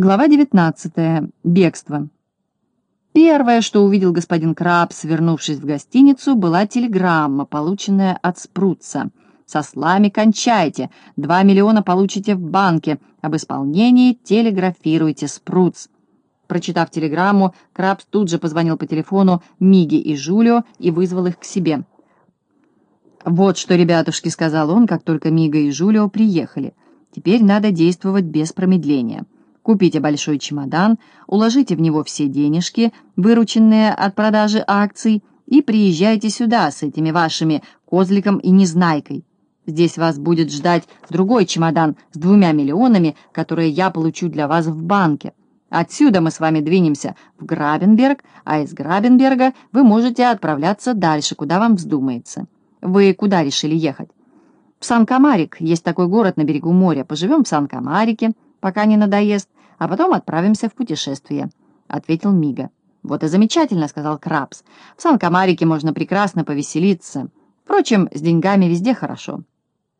Глава 19. Бегство. Первое, что увидел господин Крабс, вернувшись в гостиницу, была телеграмма, полученная от Спрутца. «Со слами кончайте. Два миллиона получите в банке. Об исполнении телеграфируйте, Спруц». Прочитав телеграмму, Крабс тут же позвонил по телефону Миге и Жулио и вызвал их к себе. «Вот что, ребятушки», — сказал он, как только Мига и Жулио приехали. «Теперь надо действовать без промедления». Купите большой чемодан, уложите в него все денежки, вырученные от продажи акций, и приезжайте сюда с этими вашими козликом и незнайкой. Здесь вас будет ждать другой чемодан с двумя миллионами, которые я получу для вас в банке. Отсюда мы с вами двинемся в Грабенберг, а из Грабенберга вы можете отправляться дальше, куда вам вздумается. Вы куда решили ехать? В Сан-Камарик, есть такой город на берегу моря. Поживем в Сан-Камарике, пока не надоест а потом отправимся в путешествие», — ответил Мига. «Вот и замечательно», — сказал Крабс. «В Сан-Камарике можно прекрасно повеселиться. Впрочем, с деньгами везде хорошо».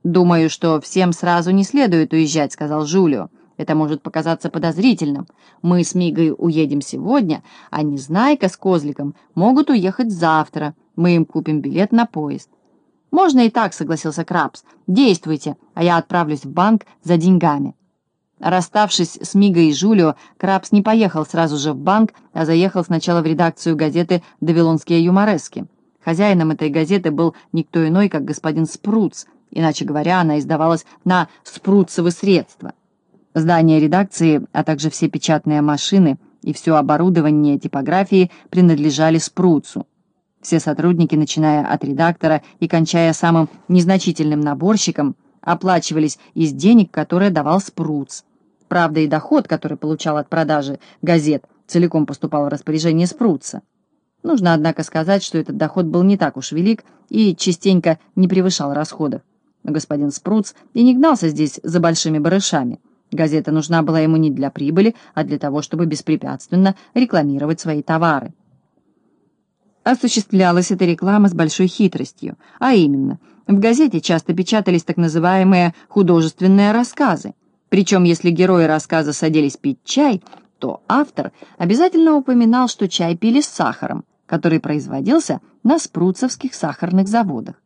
«Думаю, что всем сразу не следует уезжать», — сказал Жулио. «Это может показаться подозрительным. Мы с Мигой уедем сегодня, а Незнайка с Козликом могут уехать завтра. Мы им купим билет на поезд». «Можно и так», — согласился Крабс. «Действуйте, а я отправлюсь в банк за деньгами». Расставшись с Мигой и Жулио, Крабс не поехал сразу же в банк, а заехал сначала в редакцию газеты «Давилонские юморески». Хозяином этой газеты был никто иной, как господин Спруц, иначе говоря, она издавалась на спруцевы средства. Здание редакции, а также все печатные машины и все оборудование типографии принадлежали Спруцу. Все сотрудники, начиная от редактора и кончая самым незначительным наборщиком, оплачивались из денег, которые давал Спруц. Правда, и доход, который получал от продажи газет, целиком поступал в распоряжение Спруца. Нужно, однако, сказать, что этот доход был не так уж велик и частенько не превышал расходов. Но господин Спруц и не гнался здесь за большими барышами. Газета нужна была ему не для прибыли, а для того, чтобы беспрепятственно рекламировать свои товары. Осуществлялась эта реклама с большой хитростью, а именно, в газете часто печатались так называемые художественные рассказы. Причем, если герои рассказа садились пить чай, то автор обязательно упоминал, что чай пили с сахаром, который производился на спруцевских сахарных заводах.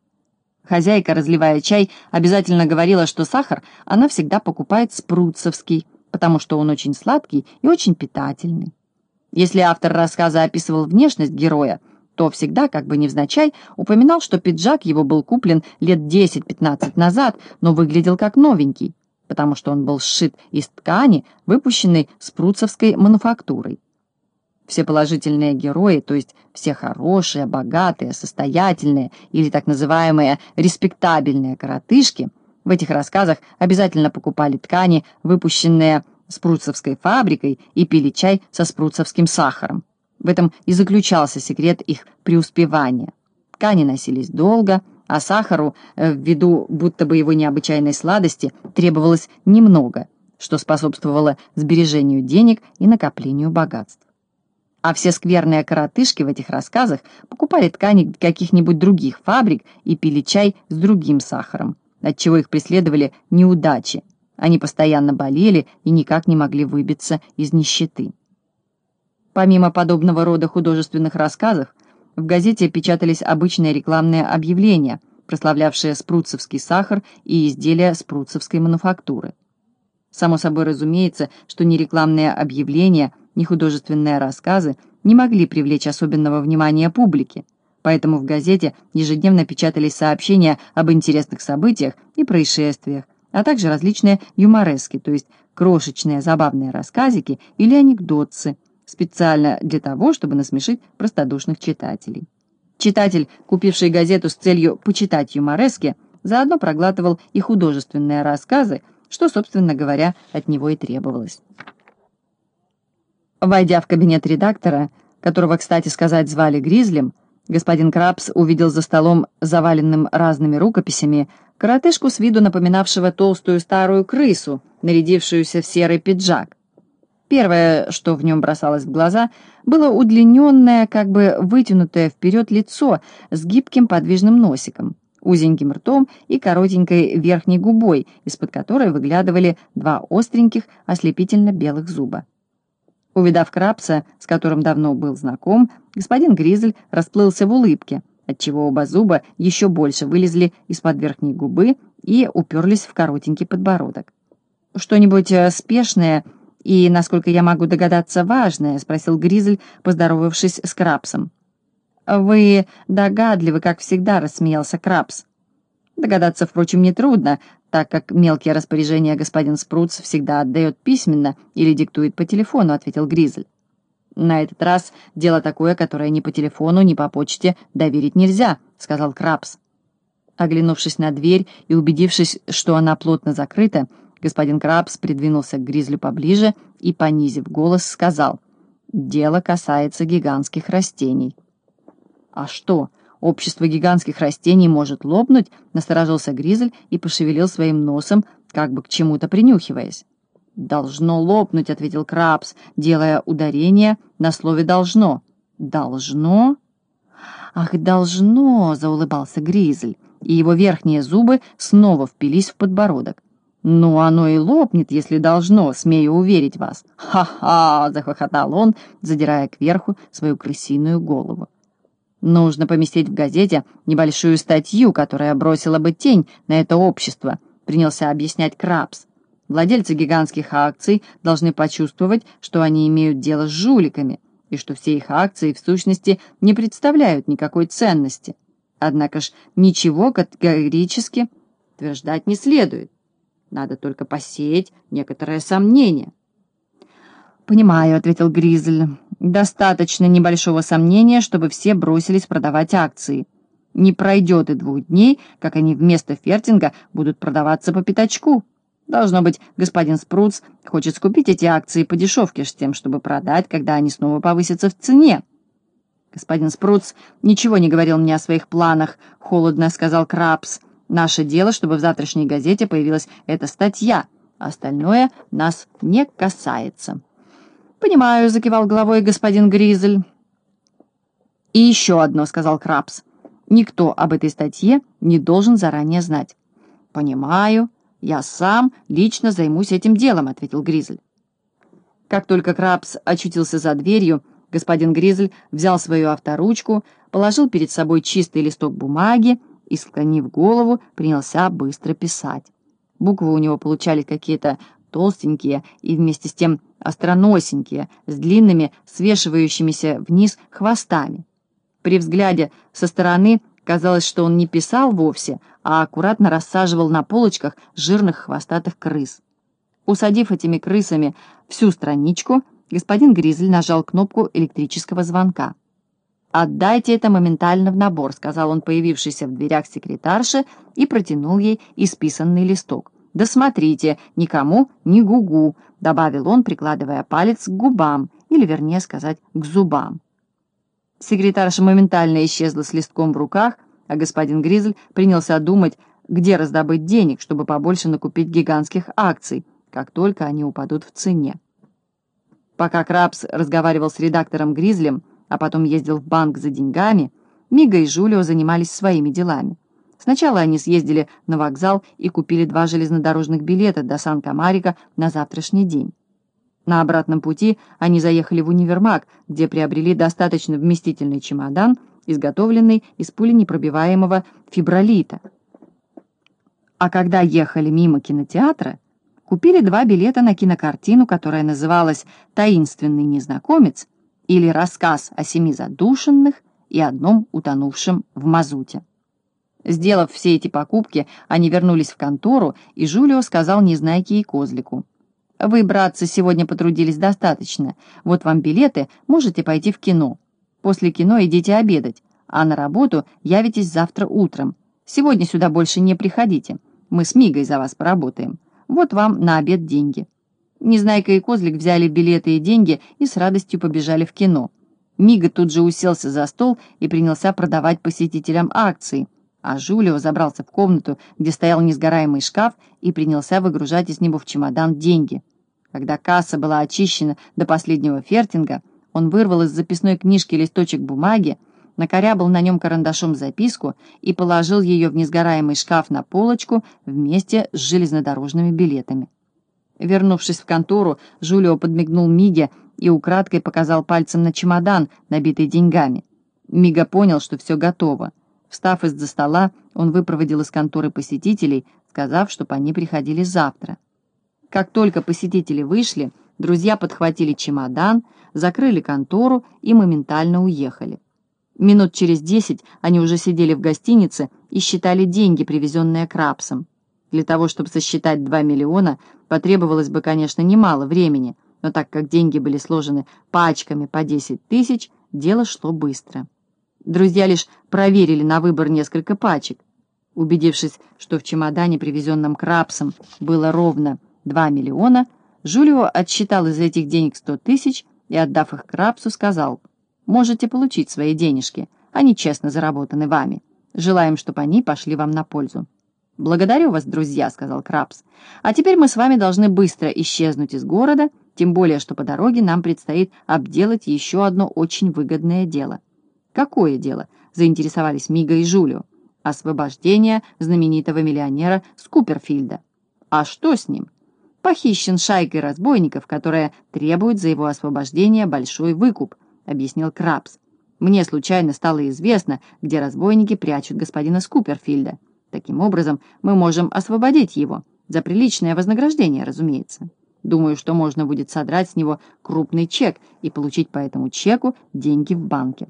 Хозяйка, разливая чай, обязательно говорила, что сахар она всегда покупает спруцевский, потому что он очень сладкий и очень питательный. Если автор рассказа описывал внешность героя, то всегда, как бы невзначай, упоминал, что пиджак его был куплен лет 10-15 назад, но выглядел как новенький потому что он был сшит из ткани, выпущенной спруцевской мануфактурой. Все положительные герои, то есть все хорошие, богатые, состоятельные или так называемые респектабельные коротышки, в этих рассказах обязательно покупали ткани, выпущенные спруцевской фабрикой, и пили чай со спруцевским сахаром. В этом и заключался секрет их преуспевания. Ткани носились долго, а сахару, э, ввиду будто бы его необычайной сладости, требовалось немного, что способствовало сбережению денег и накоплению богатств. А все скверные коротышки в этих рассказах покупали ткани каких-нибудь других фабрик и пили чай с другим сахаром, отчего их преследовали неудачи. Они постоянно болели и никак не могли выбиться из нищеты. Помимо подобного рода художественных рассказов, в газете печатались обычные рекламные объявления, прославлявшие спруцевский сахар и изделия спруцевской мануфактуры. Само собой разумеется, что ни рекламные объявления, ни художественные рассказы не могли привлечь особенного внимания публики, поэтому в газете ежедневно печатались сообщения об интересных событиях и происшествиях, а также различные юморески, то есть крошечные забавные рассказики или анекдотцы – специально для того, чтобы насмешить простодушных читателей. Читатель, купивший газету с целью почитать юморески, заодно проглатывал и художественные рассказы, что, собственно говоря, от него и требовалось. Войдя в кабинет редактора, которого, кстати сказать, звали Гризлем, господин Крабс увидел за столом, заваленным разными рукописями, коротышку с виду напоминавшего толстую старую крысу, нарядившуюся в серый пиджак. Первое, что в нем бросалось в глаза, было удлиненное, как бы вытянутое вперед лицо с гибким подвижным носиком. узеньким ртом и коротенькой верхней губой, из-под которой выглядывали два остреньких, ослепительно-белых зуба. Увидав Крабса, с которым давно был знаком, господин Гризель расплылся в улыбке, отчего оба зуба еще больше вылезли из-под верхней губы и уперлись в коротенький подбородок. «Что-нибудь э, спешное и, насколько я могу догадаться, важное?» — спросил Гризель, поздоровавшись с Крабсом. «Вы догадливы, как всегда», — рассмеялся Крабс. Догадаться, впрочем, нетрудно, так как мелкие распоряжения господин Спруц всегда отдает письменно или диктует по телефону», — ответил Гризель. «На этот раз дело такое, которое ни по телефону, ни по почте доверить нельзя», — сказал Крабс. Оглянувшись на дверь и убедившись, что она плотно закрыта, господин Крабс придвинулся к Гризлю поближе и, понизив голос, сказал, «Дело касается гигантских растений». «А что, общество гигантских растений может лопнуть?» — насторожился Гризель и пошевелил своим носом, как бы к чему-то принюхиваясь. «Должно лопнуть», — ответил Крабс, делая ударение на слове «должно». «Должно?» «Ах, должно!» — заулыбался Гризель, и его верхние зубы снова впились в подбородок. «Ну, оно и лопнет, если должно, смею уверить вас». «Ха-ха!» — захохотал он, задирая кверху свою крысиную голову. Нужно поместить в газете небольшую статью, которая бросила бы тень на это общество, принялся объяснять Крабс. Владельцы гигантских акций должны почувствовать, что они имеют дело с жуликами, и что все их акции в сущности не представляют никакой ценности. Однако ж ничего категорически утверждать не следует. Надо только посеять некоторое сомнение. «Понимаю», — ответил Гризель. «Достаточно небольшого сомнения, чтобы все бросились продавать акции. Не пройдет и двух дней, как они вместо фертинга будут продаваться по пятачку. Должно быть, господин Спруц хочет скупить эти акции по дешевке с тем, чтобы продать, когда они снова повысятся в цене». «Господин Спруц ничего не говорил мне о своих планах», — холодно сказал Крабс. «Наше дело, чтобы в завтрашней газете появилась эта статья. Остальное нас не касается». «Понимаю», — закивал головой господин Гризель. «И еще одно», — сказал Крабс. «Никто об этой статье не должен заранее знать». «Понимаю. Я сам лично займусь этим делом», — ответил Гризель. Как только Крабс очутился за дверью, господин Гризель взял свою авторучку, положил перед собой чистый листок бумаги и, склонив голову, принялся быстро писать. Буквы у него получались какие-то толстенькие и вместе с тем остроносенькие, с длинными, свешивающимися вниз хвостами. При взгляде со стороны казалось, что он не писал вовсе, а аккуратно рассаживал на полочках жирных хвостатых крыс. Усадив этими крысами всю страничку, господин Гризель нажал кнопку электрического звонка. «Отдайте это моментально в набор», — сказал он появившийся в дверях секретарше и протянул ей исписанный листок. «Да смотрите, никому ни гугу», — добавил он, прикладывая палец к губам, или, вернее сказать, к зубам. Секретарша моментально исчезла с листком в руках, а господин Гризель принялся думать, где раздобыть денег, чтобы побольше накупить гигантских акций, как только они упадут в цене. Пока Крабс разговаривал с редактором Гризлем, а потом ездил в банк за деньгами, Мига и Жулио занимались своими делами. Сначала они съездили на вокзал и купили два железнодорожных билета до Сан-Камарика на завтрашний день. На обратном пути они заехали в универмаг, где приобрели достаточно вместительный чемодан, изготовленный из пуленепробиваемого фибролита. А когда ехали мимо кинотеатра, купили два билета на кинокартину, которая называлась «Таинственный незнакомец» или «Рассказ о семи задушенных и одном утонувшем в мазуте». Сделав все эти покупки, они вернулись в контору, и Жулио сказал Незнайке и Козлику. «Вы, братцы, сегодня потрудились достаточно. Вот вам билеты, можете пойти в кино. После кино идите обедать, а на работу явитесь завтра утром. Сегодня сюда больше не приходите. Мы с Мигой за вас поработаем. Вот вам на обед деньги». Незнайка и Козлик взяли билеты и деньги и с радостью побежали в кино. Мига тут же уселся за стол и принялся продавать посетителям акции – а Жулио забрался в комнату, где стоял несгораемый шкаф, и принялся выгружать из него в чемодан деньги. Когда касса была очищена до последнего фертинга, он вырвал из записной книжки листочек бумаги, накорябал на нем карандашом записку и положил ее в несгораемый шкаф на полочку вместе с железнодорожными билетами. Вернувшись в контору, Жулио подмигнул Миге и украдкой показал пальцем на чемодан, набитый деньгами. Мига понял, что все готово. Встав из-за стола, он выпроводил из конторы посетителей, сказав, чтобы они приходили завтра. Как только посетители вышли, друзья подхватили чемодан, закрыли контору и моментально уехали. Минут через десять они уже сидели в гостинице и считали деньги, привезенные Крабсом. Для того, чтобы сосчитать 2 миллиона, потребовалось бы, конечно, немало времени, но так как деньги были сложены пачками по 10 тысяч, дело шло быстро. Друзья лишь проверили на выбор несколько пачек. Убедившись, что в чемодане, привезенном Крабсом, было ровно 2 миллиона, Жулио отсчитал из этих денег 100 тысяч и, отдав их Крабсу, сказал, «Можете получить свои денежки, они честно заработаны вами. Желаем, чтобы они пошли вам на пользу». «Благодарю вас, друзья», — сказал Крабс. «А теперь мы с вами должны быстро исчезнуть из города, тем более, что по дороге нам предстоит обделать еще одно очень выгодное дело». «Какое дело?» — заинтересовались Мига и Жулио. «Освобождение знаменитого миллионера Скуперфильда». «А что с ним?» «Похищен шайкой разбойников, которая требует за его освобождение большой выкуп», — объяснил Крабс. «Мне случайно стало известно, где разбойники прячут господина Скуперфильда». Таким образом, мы можем освободить его, за приличное вознаграждение, разумеется. Думаю, что можно будет содрать с него крупный чек и получить по этому чеку деньги в банке.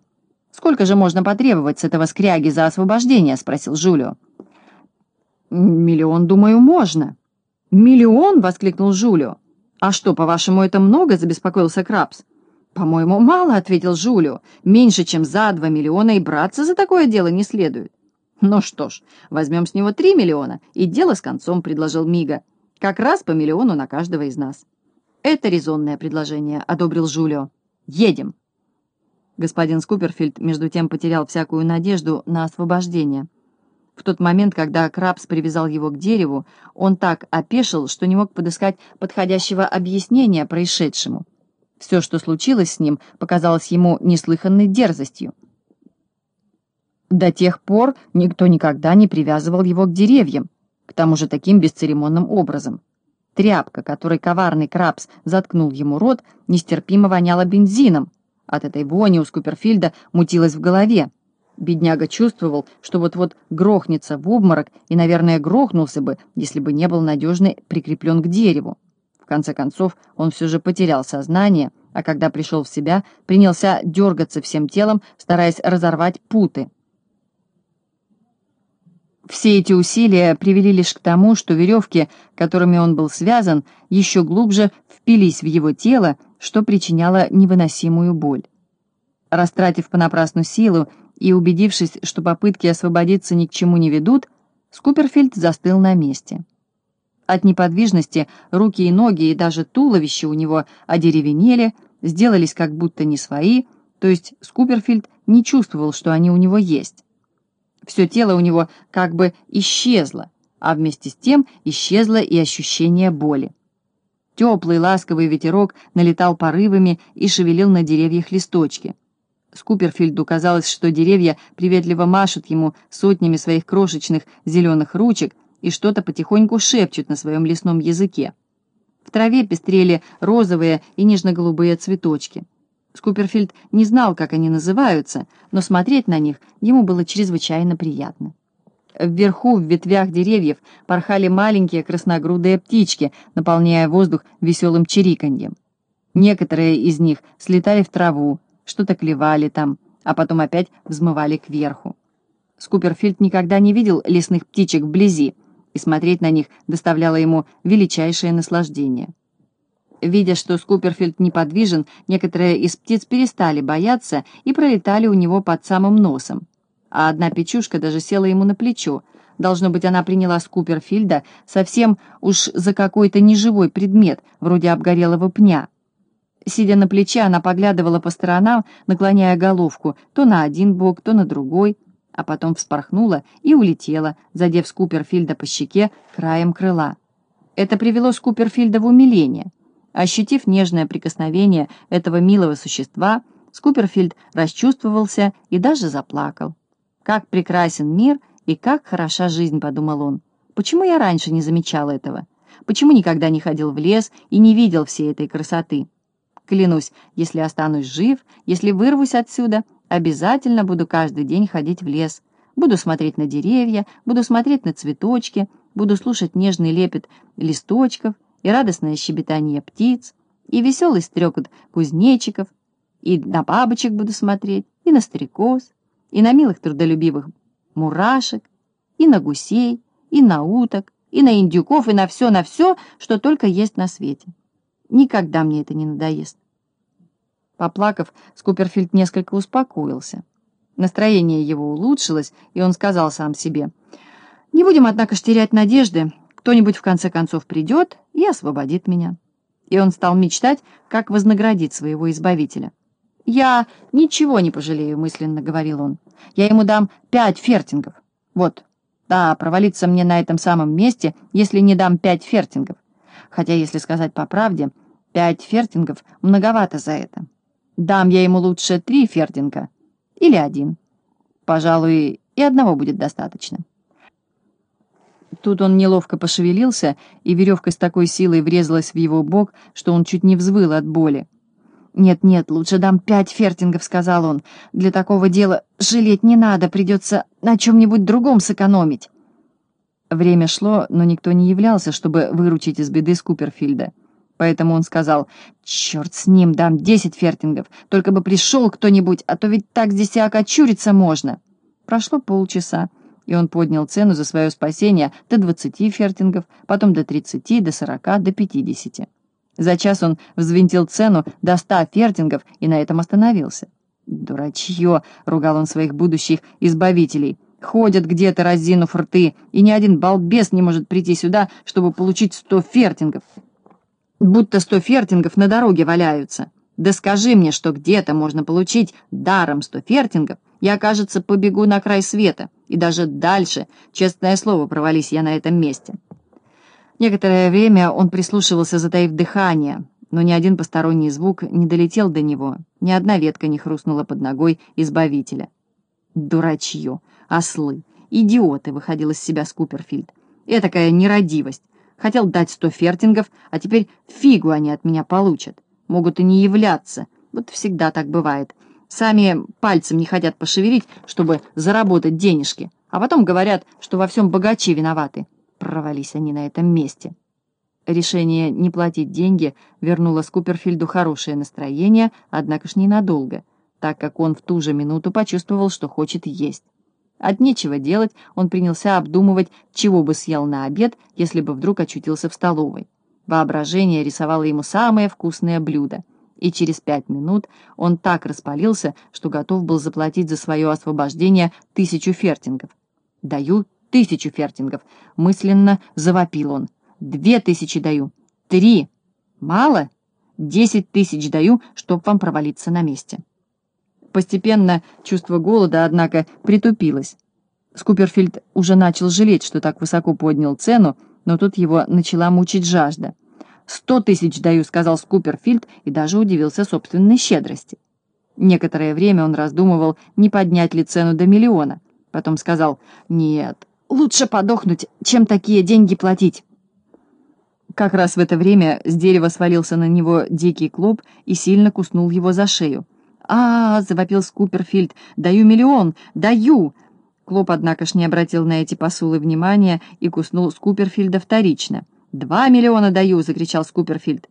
«Сколько же можно потребовать с этого скряги за освобождение?» — спросил Жулио. «Миллион, думаю, можно». «Миллион?» — воскликнул Жулио. «А что, по-вашему, это много?» — забеспокоился Крабс. «По-моему, мало», — ответил Жулио. «Меньше, чем за два миллиона, и браться за такое дело не следует». «Ну что ж, возьмем с него три миллиона, и дело с концом», — предложил Мига. «Как раз по миллиону на каждого из нас». «Это резонное предложение», — одобрил Жулио. «Едем». Господин Скуперфильд, между тем, потерял всякую надежду на освобождение. В тот момент, когда Крабс привязал его к дереву, он так опешил, что не мог подыскать подходящего объяснения происшедшему. Все, что случилось с ним, показалось ему неслыханной дерзостью. До тех пор никто никогда не привязывал его к деревьям, к тому же таким бесцеремонным образом. Тряпка, которой коварный Крабс заткнул ему рот, нестерпимо воняла бензином. От этой вони у Скуперфильда мутилось в голове. Бедняга чувствовал, что вот-вот грохнется в обморок и, наверное, грохнулся бы, если бы не был надежно прикреплен к дереву. В конце концов, он все же потерял сознание, а когда пришел в себя, принялся дергаться всем телом, стараясь разорвать путы. Все эти усилия привели лишь к тому, что веревки, которыми он был связан, еще глубже впились в его тело, что причиняло невыносимую боль. Растратив понапрасну силу и убедившись, что попытки освободиться ни к чему не ведут, Скуперфильд застыл на месте. От неподвижности руки и ноги и даже туловище у него одеревенели, сделались как будто не свои, то есть Скуперфильд не чувствовал, что они у него есть. Все тело у него как бы исчезло, а вместе с тем исчезло и ощущение боли. Теплый ласковый ветерок налетал порывами и шевелил на деревьях листочки. Скуперфильду казалось, что деревья приветливо машут ему сотнями своих крошечных зеленых ручек и что-то потихоньку шепчут на своем лесном языке. В траве пестрели розовые и нежно-голубые цветочки. Скуперфильд не знал, как они называются, но смотреть на них ему было чрезвычайно приятно. Вверху, в ветвях деревьев, порхали маленькие красногрудые птички, наполняя воздух веселым чириканьем. Некоторые из них слетали в траву, что-то клевали там, а потом опять взмывали кверху. Скуперфильд никогда не видел лесных птичек вблизи, и смотреть на них доставляло ему величайшее наслаждение. Видя, что Скуперфильд неподвижен, некоторые из птиц перестали бояться и пролетали у него под самым носом. А одна печушка даже села ему на плечо. Должно быть, она приняла Скуперфильда совсем уж за какой-то неживой предмет, вроде обгорелого пня. Сидя на плече, она поглядывала по сторонам, наклоняя головку то на один бок, то на другой, а потом вспорхнула и улетела, задев Скуперфильда по щеке краем крыла. Это привело Скуперфильда в умиление — Ощутив нежное прикосновение этого милого существа, Скуперфильд расчувствовался и даже заплакал. «Как прекрасен мир и как хороша жизнь», — подумал он. «Почему я раньше не замечал этого? Почему никогда не ходил в лес и не видел всей этой красоты? Клянусь, если останусь жив, если вырвусь отсюда, обязательно буду каждый день ходить в лес. Буду смотреть на деревья, буду смотреть на цветочки, буду слушать нежный лепет листочков и радостное щебетание птиц, и веселый стрекот кузнечиков, и на бабочек буду смотреть, и на старикоз, и на милых трудолюбивых мурашек, и на гусей, и на уток, и на индюков, и на все, на все, что только есть на свете. Никогда мне это не надоест. Поплакав, Скуперфильд несколько успокоился. Настроение его улучшилось, и он сказал сам себе, «Не будем, однако, терять надежды. Кто-нибудь в конце концов придет и освободит меня». И он стал мечтать, как вознаградить своего избавителя. «Я ничего не пожалею», — мысленно говорил он. «Я ему дам пять фертингов. Вот, да, провалиться мне на этом самом месте, если не дам пять фертингов. Хотя, если сказать по правде, пять фертингов многовато за это. Дам я ему лучше три фертинга или один. Пожалуй, и одного будет достаточно». Тут он неловко пошевелился, и веревка с такой силой врезалась в его бок, что он чуть не взвыл от боли. «Нет-нет, лучше дам пять фертингов», — сказал он. «Для такого дела жалеть не надо, придется на чем-нибудь другом сэкономить». Время шло, но никто не являлся, чтобы выручить из беды Скуперфильда. Поэтому он сказал, «Черт с ним, дам десять фертингов, только бы пришел кто-нибудь, а то ведь так здесь и окочуриться можно». Прошло полчаса, и он поднял цену за свое спасение до двадцати фертингов, потом до тридцати, до сорока, до пятидесяти. За час он взвинтил цену до ста фертингов и на этом остановился. «Дурачье!» — ругал он своих будущих избавителей. «Ходят где-то, разинув рты, и ни один балбес не может прийти сюда, чтобы получить сто фертингов. Будто сто фертингов на дороге валяются. Да скажи мне, что где-то можно получить даром сто фертингов, я, кажется, побегу на край света, и даже дальше, честное слово, провались я на этом месте». Некоторое время он прислушивался, затаив дыхание, но ни один посторонний звук не долетел до него, ни одна ветка не хрустнула под ногой избавителя. «Дурачье! Ослы! Идиоты!» — выходил из себя Скуперфильд. «Этакая нерадивость! Хотел дать сто фертингов, а теперь фигу они от меня получат. Могут и не являться. Вот всегда так бывает. Сами пальцем не хотят пошевелить, чтобы заработать денежки, а потом говорят, что во всем богачи виноваты. Провались они на этом месте. Решение не платить деньги вернуло Скуперфильду хорошее настроение, однако ж ненадолго, так как он в ту же минуту почувствовал, что хочет есть. От нечего делать он принялся обдумывать, чего бы съел на обед, если бы вдруг очутился в столовой. Воображение рисовало ему самое вкусное блюдо, и через пять минут он так распалился, что готов был заплатить за свое освобождение тысячу фертингов. «Даю тысячу фертингов!» — мысленно завопил он. «Две тысячи даю! Три! Мало? Десять тысяч даю, чтоб вам провалиться на месте!» Постепенно чувство голода, однако, притупилось. Скуперфильд уже начал жалеть, что так высоко поднял цену, но тут его начала мучить жажда. «Сто тысяч даю», — сказал Скуперфильд и даже удивился собственной щедрости. Некоторое время он раздумывал, не поднять ли цену до миллиона. Потом сказал «Нет, Лучше подохнуть, чем такие деньги платить. Как раз в это время с дерева свалился на него дикий клоп и сильно куснул его за шею. а, -а, -а завопил Скуперфильд. «Даю миллион! Даю!» Клоп, однако ж, не обратил на эти посулы внимания и куснул Скуперфильда вторично. «Два миллиона даю!» — закричал Скуперфильд.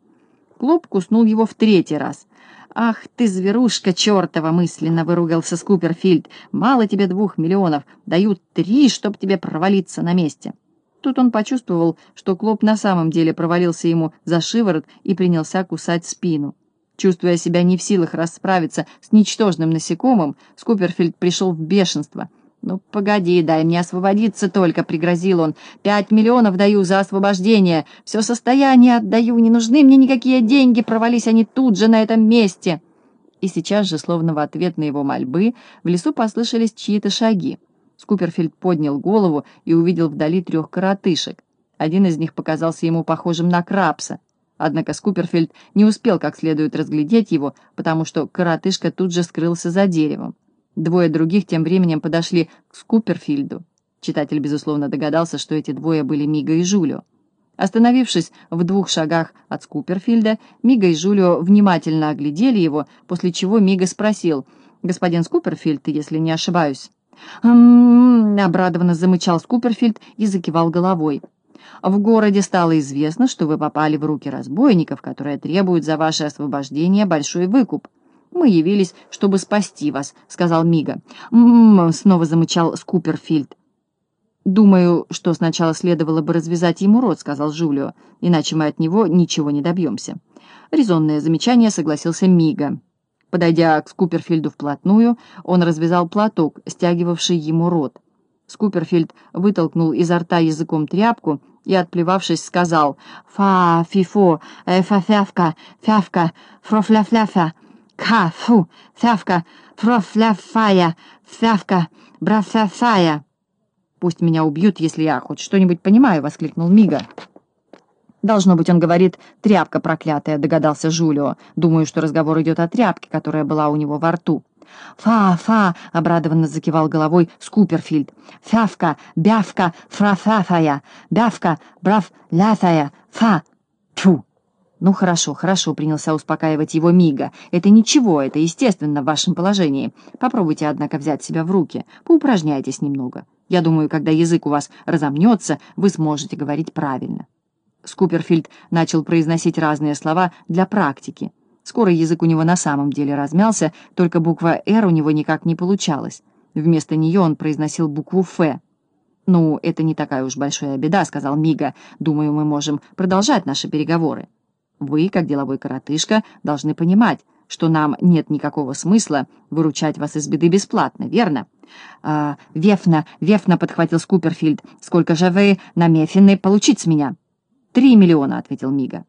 Клоп куснул его в третий раз. «Ах ты, зверушка чертова!» — мысленно выругался Скуперфильд. «Мало тебе двух миллионов, дают три, чтоб тебе провалиться на месте». Тут он почувствовал, что Клоп на самом деле провалился ему за шиворот и принялся кусать спину. Чувствуя себя не в силах расправиться с ничтожным насекомым, Скуперфильд пришел в бешенство — «Ну, погоди, дай мне освободиться только», — пригрозил он. «Пять миллионов даю за освобождение. Все состояние отдаю. Не нужны мне никакие деньги. Провались они тут же, на этом месте». И сейчас же, словно в ответ на его мольбы, в лесу послышались чьи-то шаги. Скуперфильд поднял голову и увидел вдали трех коротышек. Один из них показался ему похожим на крабса. Однако Скуперфильд не успел как следует разглядеть его, потому что коротышка тут же скрылся за деревом. Двое других тем временем подошли к Скуперфильду. Читатель, безусловно, догадался, что эти двое были Мига и Жулио. Остановившись в двух шагах от Скуперфильда, Мига и Жулио внимательно оглядели его, после чего Мига спросил, «Господин Скуперфильд, если не ошибаюсь?» «М-м-м», обрадованно замычал Скуперфильд и закивал головой. В городе стало известно, что вы попали в руки разбойников, которые требуют за ваше освобождение большой выкуп. Мы явились, чтобы спасти вас», — сказал Мига. «М-м-м», снова замычал Скуперфильд. «Думаю, что сначала следовало бы развязать ему рот», — сказал Жулио, «иначе мы от него ничего не добьемся». Резонное замечание согласился Мига. Подойдя к Скуперфильду вплотную, он развязал платок, стягивавший ему рот. Скуперфильд вытолкнул изо рта языком тряпку и, отплевавшись, сказал «Фа, фифо, э, фа-фявка, фявка, фрофля-фляфя, ка, фу, фявка, фрофля-фая, фявка, брафя-фая». «Пусть меня убьют, если я хоть что-нибудь понимаю», — воскликнул Мига. «Должно быть, он говорит, тряпка проклятая», — догадался Жулио. «Думаю, что разговор идет о тряпке, которая была у него во рту». «Фа, фа!» — обрадованно закивал головой Скуперфильд. «Фявка, бявка, фрафафая, бявка, брав, лятая, фа! Тьфу!» «Ну хорошо, хорошо», — принялся успокаивать его Мига. «Это ничего, это естественно в вашем положении. Попробуйте, однако, взять себя в руки. Поупражняйтесь немного. Я думаю, когда язык у вас разомнется, вы сможете говорить правильно». Скуперфильд начал произносить разные слова для практики. Скоро язык у него на самом деле размялся, только буква «Р» у него никак не получалась. Вместо нее он произносил букву «Ф». «Ну, это не такая уж большая беда», — сказал Мига. «Думаю, мы можем продолжать наши переговоры. Вы, как деловой коротышка, должны понимать, что нам нет никакого смысла выручать вас из беды бесплатно, верно?» а, «Вефна, Вефна», — подхватил Скуперфильд. «Сколько же вы намефены получить с меня?» «Три миллиона», — ответил Мига.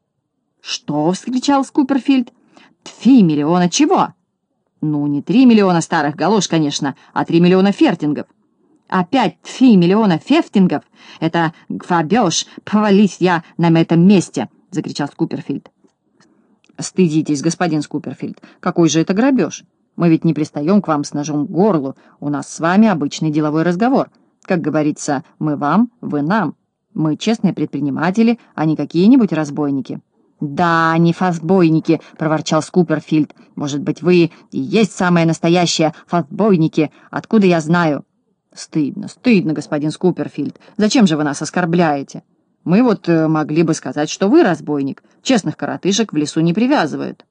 «Что?» — вскричал Скуперфильд. Три миллиона чего? Ну, не три миллиона старых галош, конечно, а три миллиона фертингов. Опять три миллиона фертингов? Это гвабеж, повались я на этом месте, — закричал Скуперфильд. Стыдитесь, господин Скуперфильд, какой же это грабеж? Мы ведь не пристаем к вам с ножом к горлу, у нас с вами обычный деловой разговор. Как говорится, мы вам, вы нам. Мы честные предприниматели, а не какие-нибудь разбойники. «Да, не фасбойники», — проворчал Скуперфильд. «Может быть, вы и есть самые настоящие фасбойники? Откуда я знаю?» «Стыдно, стыдно, господин Скуперфильд. Зачем же вы нас оскорбляете? Мы вот э, могли бы сказать, что вы разбойник. Честных коротышек в лесу не привязывают».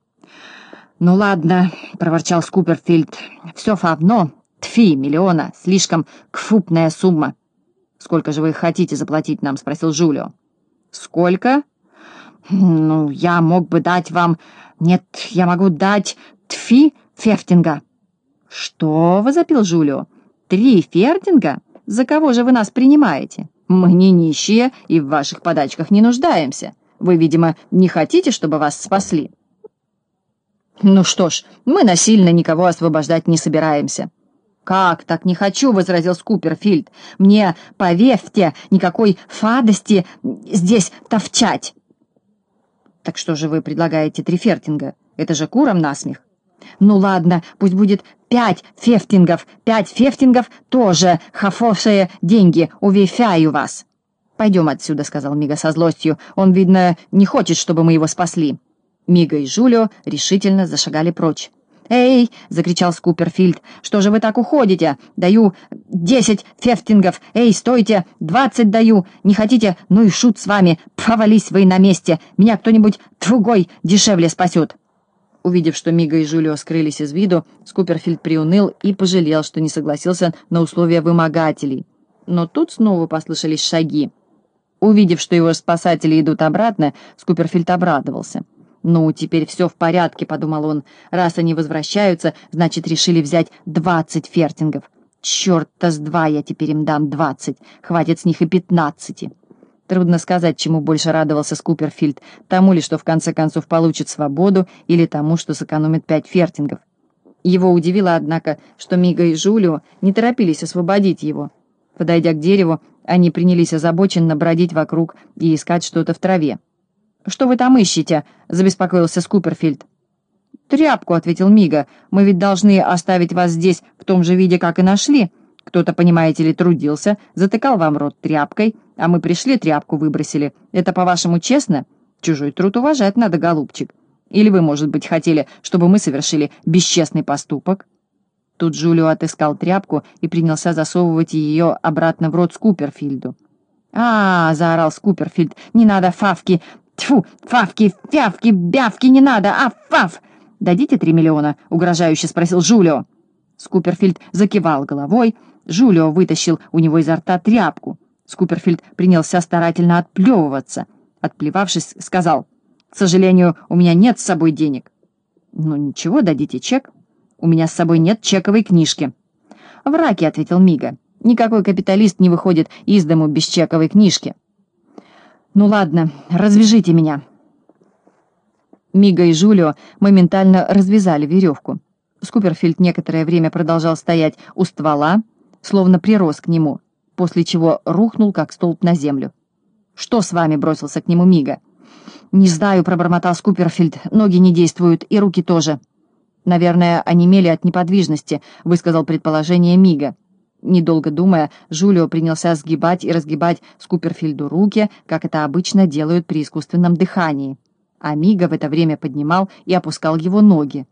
«Ну ладно», — проворчал Скуперфильд. «Все фавно. Тфи, миллиона. Слишком кфупная сумма». «Сколько же вы хотите заплатить нам?» — спросил Жулио. «Сколько?» «Ну, я мог бы дать вам... Нет, я могу дать тфи фертинга». «Что?» — возопил Жулио. «Три фертинга? За кого же вы нас принимаете? Мы не нищие и в ваших подачках не нуждаемся. Вы, видимо, не хотите, чтобы вас спасли». «Ну что ж, мы насильно никого освобождать не собираемся». «Как так не хочу?» — возразил Скуперфильд. «Мне, поверьте, никакой фадости здесь товчать». «Так что же вы предлагаете три фертинга? Это же курам насмех». «Ну ладно, пусть будет пять фефтингов. Пять фефтингов тоже хафовшие деньги. Увефяю вас». «Пойдем отсюда», — сказал Мига со злостью. «Он, видно, не хочет, чтобы мы его спасли». Мига и Жулио решительно зашагали прочь. «Эй!» — закричал Скуперфильд. «Что же вы так уходите? Даю десять фефтингов! Эй, стойте! Двадцать даю! Не хотите? Ну и шут с вами! Повались вы на месте! Меня кто-нибудь другой дешевле спасет!» Увидев, что Мига и Жулио скрылись из виду, Скуперфильд приуныл и пожалел, что не согласился на условия вымогателей. Но тут снова послышались шаги. Увидев, что его спасатели идут обратно, Скуперфильд обрадовался. «Ну, теперь все в порядке», — подумал он. «Раз они возвращаются, значит, решили взять двадцать фертингов. Черт-то с два я теперь им дам двадцать. Хватит с них и пятнадцати». Трудно сказать, чему больше радовался Скуперфильд. Тому ли, что в конце концов получит свободу, или тому, что сэкономит пять фертингов. Его удивило, однако, что Мига и Жулио не торопились освободить его. Подойдя к дереву, они принялись озабоченно бродить вокруг и искать что-то в траве. «Что вы там ищете?» — забеспокоился Скуперфильд. «Тряпку», — ответил Мига. «Мы ведь должны оставить вас здесь в том же виде, как и нашли. Кто-то, понимаете ли, трудился, затыкал вам рот тряпкой, а мы пришли, тряпку выбросили. Это, по-вашему, честно? Чужой труд уважать надо, голубчик. Или вы, может быть, хотели, чтобы мы совершили бесчестный поступок?» Тут Джулио отыскал тряпку и принялся засовывать ее обратно в рот Скуперфильду. «А, — заорал Скуперфильд, — не надо фавки! Тьфу, фавки, фявки, бявки не надо, а фав!» «Дадите три миллиона?» — угрожающе спросил Жулио. Скуперфильд закивал головой. Жулио вытащил у него изо рта тряпку. Скуперфильд принялся старательно отплевываться. Отплевавшись, сказал, «К сожалению, у меня нет с собой денег». «Ну ничего, дадите чек. У меня с собой нет чековой книжки». «В раке», — ответил Мига. «Никакой капиталист не выходит из дому без чековой книжки». «Ну ладно, развяжите меня». Мига и Жулио моментально развязали веревку. Скуперфильд некоторое время продолжал стоять у ствола, словно прирос к нему, после чего рухнул, как столб на землю. «Что с вами?» — бросился к нему Мига. «Не знаю», — пробормотал Скуперфильд. «Ноги не действуют, и руки тоже». «Наверное, онемели от неподвижности», — высказал предположение Мига. Недолго думая, Жулио принялся сгибать и разгибать Скуперфильду руки, как это обычно делают при искусственном дыхании. Амиго в это время поднимал и опускал его ноги.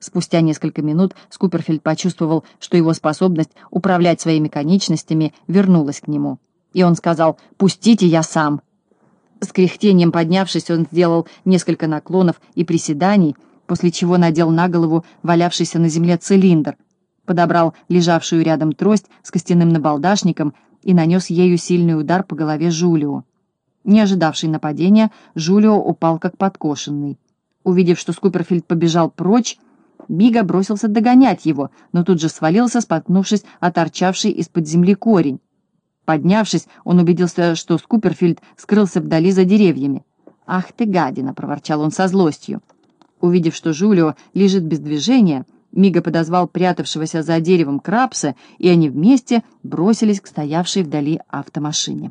Спустя несколько минут Скуперфильд почувствовал, что его способность управлять своими конечностями вернулась к нему. И он сказал «Пустите, я сам». С кряхтением поднявшись, он сделал несколько наклонов и приседаний, после чего надел на голову валявшийся на земле цилиндр, подобрал лежавшую рядом трость с костяным набалдашником и нанес ею сильный удар по голове Жулио. Не ожидавший нападения, Жулио упал как подкошенный. Увидев, что Скуперфильд побежал прочь, Бига бросился догонять его, но тут же свалился, споткнувшись о торчавший из-под земли корень. Поднявшись, он убедился, что Скуперфильд скрылся вдали за деревьями. «Ах ты, гадина!» — проворчал он со злостью. Увидев, что Жулио лежит без движения, Мига подозвал прятавшегося за деревом Крабса, и они вместе бросились к стоявшей вдали автомашине.